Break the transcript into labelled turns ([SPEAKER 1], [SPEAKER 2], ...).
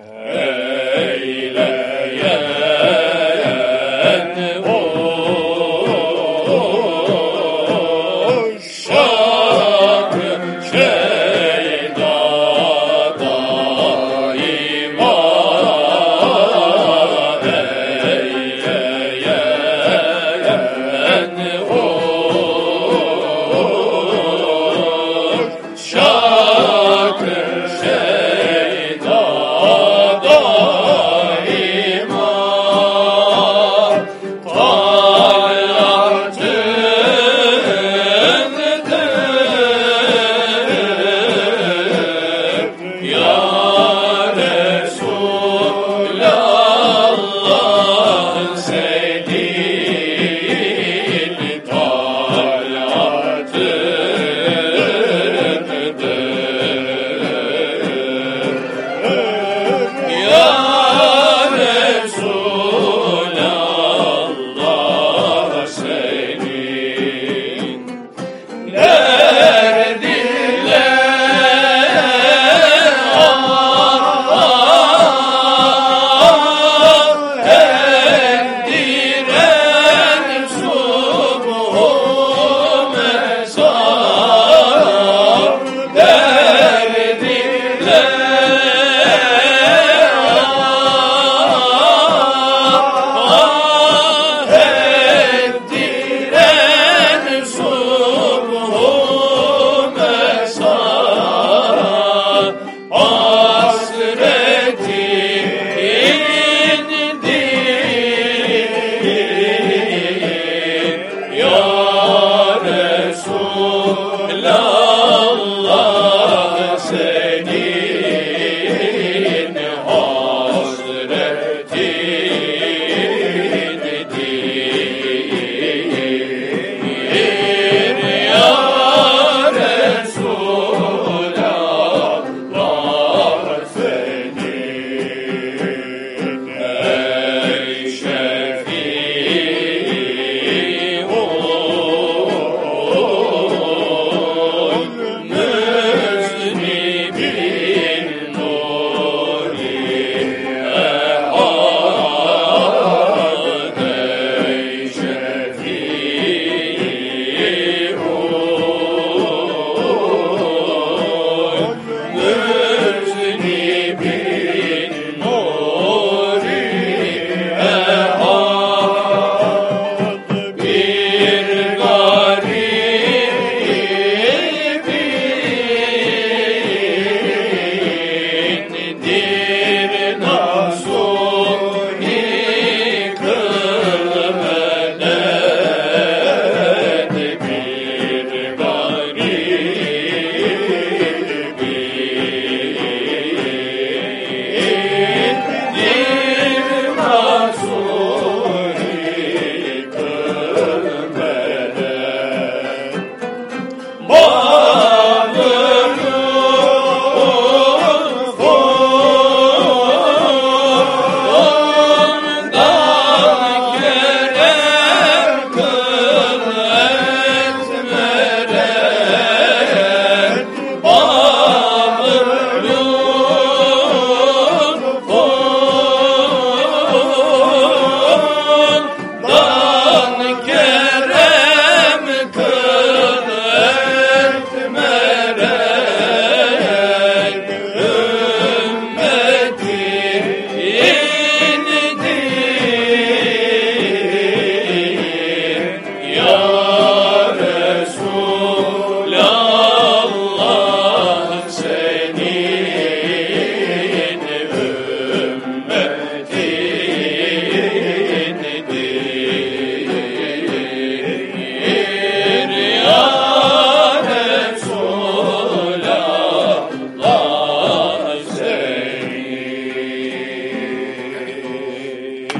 [SPEAKER 1] Hey,